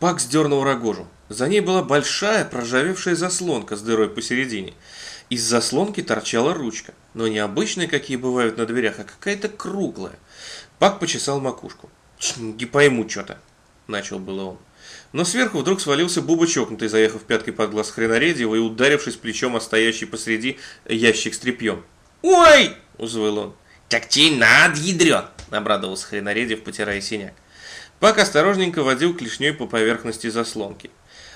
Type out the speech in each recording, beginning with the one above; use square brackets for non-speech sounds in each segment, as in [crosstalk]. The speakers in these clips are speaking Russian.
Пак сдернул рогожу. За ней была большая проржавевшая заслонка с дырой посередине. Из заслонки торчала ручка, но не обычная, какие бывают на дверях, а какая-то круглая. Пак почесал макушку. «Не пойму что-то», — начал было он. Но сверху вдруг свалился Буба чокнутый, заехав пяткой под глаз Хренаредьева и ударившись плечом о стоящий посреди ящик с тряпьем. «Ой!» – узвыл он. «Так тебе над, ядрен!» – обрадовался Хренаредьев, потирая синяк. Пак осторожненько водил клешней по поверхности заслонки.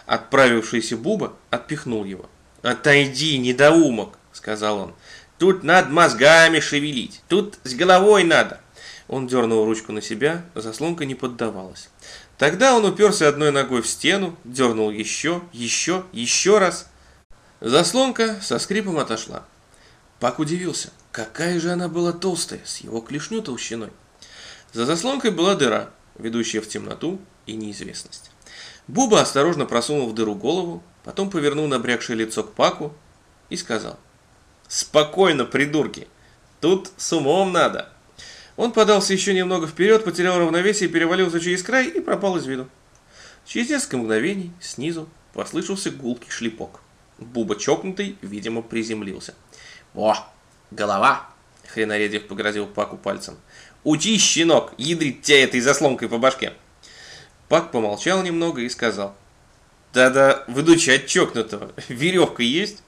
Отправившийся Буба отпихнул его. «Отойди, недоумок!» – сказал он. «Тут над мозгами шевелить, тут с головой надо!» Он дернул ручку на себя, заслонка не поддавалась. Тогда он уперся одной ногой в стену, дернул еще, еще, еще раз. Заслонка со скрипом отошла. Пак удивился, какая же она была толстая, с его клешню толщиной. За заслонкой была дыра, ведущая в темноту и неизвестность. Буба осторожно просунул в дыру голову, потом повернул набрякшее лицо к Паку и сказал. «Спокойно, придурки, тут с умом надо». Он подался еще немного вперед, потерял равновесие, перевалился через край и пропал из виду. Через несколько мгновений снизу послышался гулкий шлепок. Буба чокнутый, видимо, приземлился. «О, голова!» — Хренаредев погрозил Паку пальцем. «Учи, щенок, ядрить тебя этой заслонкой по башке!» Пак помолчал немного и сказал. «Да-да, выдучать чокнутого. Веревка есть?»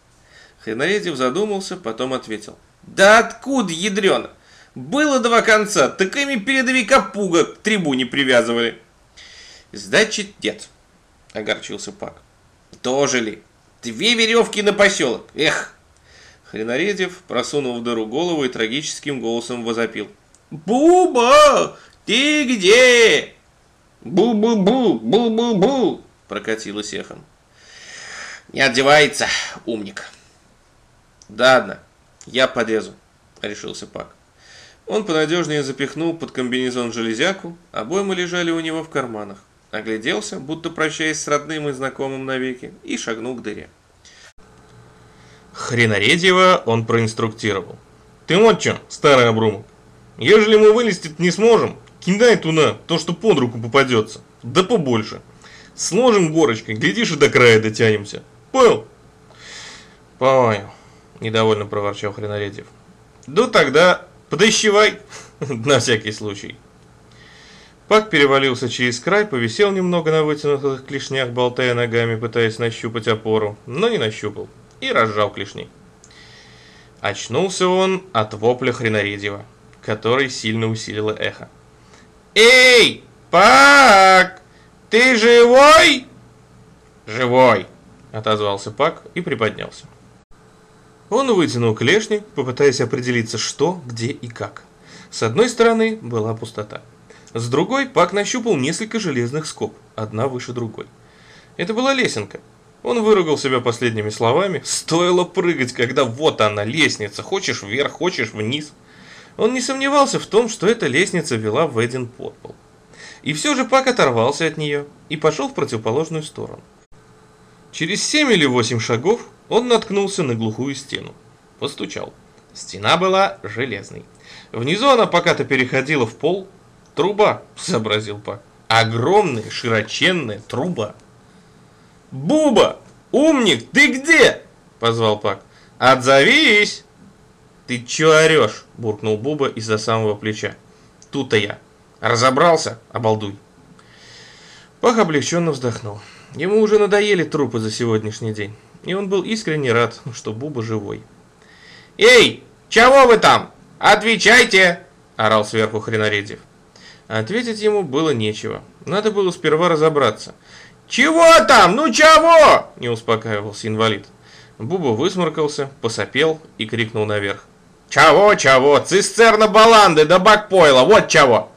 Хренаредев задумался, потом ответил. «Да откуда, ядрена? Было два конца, так ими передовика пуга к трибуне привязывали. Значит, нет, огорчился Пак. Тоже ли? Две веревки на поселок. Эх! Хренаредев просунул в дыру голову и трагическим голосом возопил. «Буба! Ты где?» «Бу-бу-бу! Бу-бу-бу!» прокатилось эхом. «Не одевается, умник!» «Да ладно, я подлезу», — решился Пак. Он понадежнее запихнул под комбинезон железяку, обоймы лежали у него в карманах. Огляделся, будто прощаясь с родным и знакомым навеки, и шагнул к дыре. Хренаредьева он проинструктировал. «Ты вот что, старый обрумок, ежели мы вылезти не сможем, кидай туда то, что под руку попадется, да побольше. Сложим горочкой, глядишь и до края дотянемся. Понял?» «Понял», – недовольно проворчал Хренаредьев. «Да тогда Подыщевай, [laughs] на всякий случай. Пак перевалился через край, повисел немного на вытянутых клешнях, болтая ногами, пытаясь нащупать опору, но не нащупал, и разжал клешни. Очнулся он от вопля Хренаредьева, который сильно усилило эхо. «Эй, Пак, ты живой?» «Живой», — отозвался Пак и приподнялся. Он вытянул клешни, попытаясь определиться, что, где и как. С одной стороны была пустота. С другой Пак нащупал несколько железных скоб, одна выше другой. Это была лесенка. Он выругал себя последними словами. Стоило прыгать, когда вот она, лестница. Хочешь вверх, хочешь вниз. Он не сомневался в том, что эта лестница вела в Эдин подпол. И все же Пак оторвался от нее и пошел в противоположную сторону. Через семь или восемь шагов он наткнулся на глухую стену. Постучал. Стена была железной. Внизу она пока-то переходила в пол. Труба, сообразил Пак. Огромная, широченная труба. «Буба! Умник, ты где?» – позвал Пак. «Отзовись!» «Ты чё орёшь?» – буркнул Буба из-за самого плеча. «Тут-то я. Разобрался, обалдуй!» Пак облегченно вздохнул. Ему уже надоели трупы за сегодняшний день и он был искренне рад, что Буба живой. «Эй, чего вы там? Отвечайте!» – орал сверху Хренаредьев. Ответить ему было нечего. Надо было сперва разобраться. «Чего там? Ну чего?» – не успокаивался инвалид. Буба высморкался, посопел и крикнул наверх. «Чего, чего? Цистерна баланды да бакпойла, вот чего!»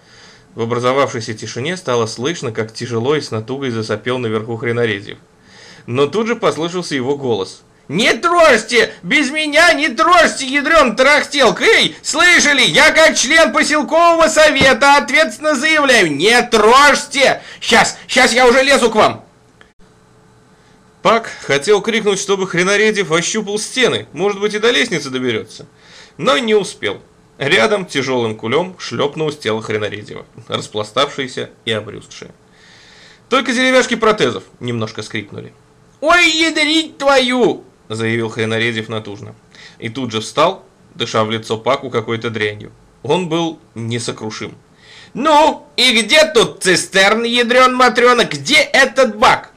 В образовавшейся тишине стало слышно, как тяжело и с натугой засопел наверху Хренаредьев но тут же послышался его голос. «Не трожьте! Без меня не трожьте, ядрен трахтелк! Эй, слышали? Я как член поселкового совета ответственно заявляю, не трожьте! Сейчас, сейчас я уже лезу к вам!» Пак хотел крикнуть, чтобы Хренаредев ощупал стены, может быть и до лестницы доберется, но не успел. Рядом тяжелым кулем шлепнулось тело Хренаредева, распластавшееся и обрюзгшее. Только деревяшки протезов немножко скрипнули. «Ой, ядрить твою!» – заявил Хренаредев натужно. И тут же встал, дыша в лицо Паку какой-то дрянью. Он был несокрушим. «Ну, и где тут цистерн, ядрен матрена? Где этот бак?»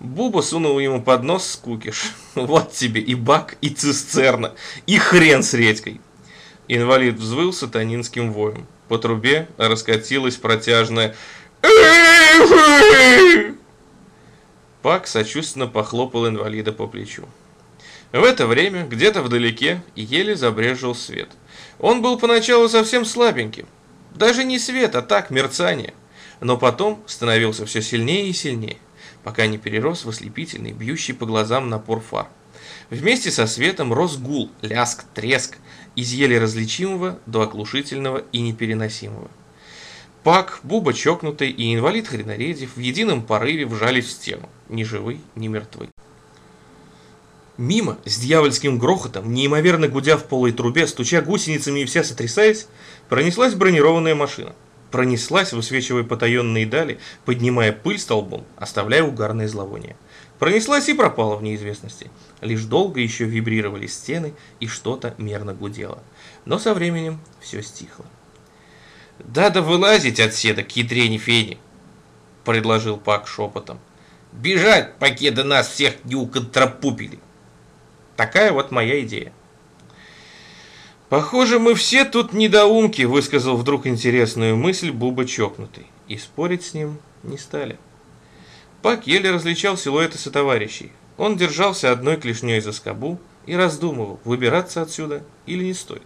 Буба сунул ему под нос скукиш. Вот тебе и бак, и цистерна, и хрен с редькой. Инвалид взвыл сатанинским воем. По трубе раскатилась протяжная Пак сочувственно похлопал инвалида по плечу. В это время где-то вдалеке еле забрежил свет. Он был поначалу совсем слабеньким. Даже не свет, а так мерцание. Но потом становился все сильнее и сильнее, пока не перерос в ослепительный, бьющий по глазам напор фар. Вместе со светом рос гул, ляск, треск, из еле различимого до оглушительного и непереносимого. Пак, Буба чокнутый и инвалид Хренаредев в едином порыве вжались в стену, ни живы, ни мертвы. Мимо, с дьявольским грохотом, неимоверно гудя в полой трубе, стуча гусеницами и вся сотрясаясь, пронеслась бронированная машина. Пронеслась, высвечивая потаенные дали, поднимая пыль столбом, оставляя угарное зловоние. Пронеслась и пропала в неизвестности. Лишь долго еще вибрировали стены, и что-то мерно гудело. Но со временем все стихло. «Да-да вылазить отседа, к ядрене фени!» — предложил Пак шепотом. «Бежать, пока до нас всех не уконтрапупили!» Такая вот моя идея. «Похоже, мы все тут недоумки», — высказал вдруг интересную мысль Буба чокнутый. И спорить с ним не стали. Пак еле различал силуэты сотоварищей. Он держался одной клешней за скобу и раздумывал, выбираться отсюда или не стоит.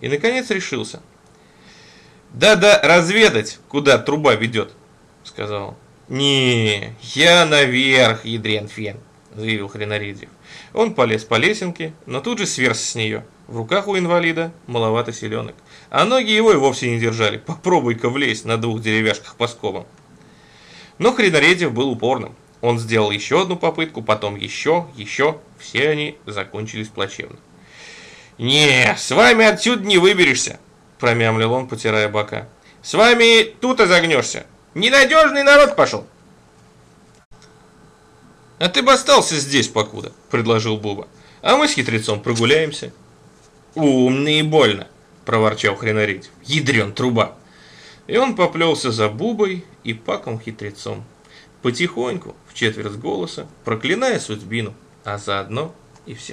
И, наконец, решился. «Да-да, разведать, куда труба ведет», — сказал он. «Не, я наверх, ядрен фен», — заявил Хренаридьев. Он полез по лесенке, но тут же сверз с нее. В руках у инвалида маловато селенок. А ноги его и вовсе не держали. Попробуй-ка влезть на двух деревяшках по скобам. Но Хренаредев был упорным. Он сделал еще одну попытку, потом еще, еще. Все они закончились плачевно. «Не, с вами отсюда не выберешься», – промямлил он, потирая бока. «С вами тут и загнешься. Ненадежный народ пошел». «А ты бы остался здесь покуда», – предложил Буба. «А мы с хитрецом прогуляемся». «Умно и больно», – проворчал Хренарить. «Ядрен труба». И он поплелся за Бубой и Паком-хитрецом. Потихоньку, в четверть голоса, проклиная судьбину, а заодно и вся.